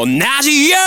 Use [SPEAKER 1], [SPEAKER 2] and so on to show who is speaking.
[SPEAKER 1] 同じよ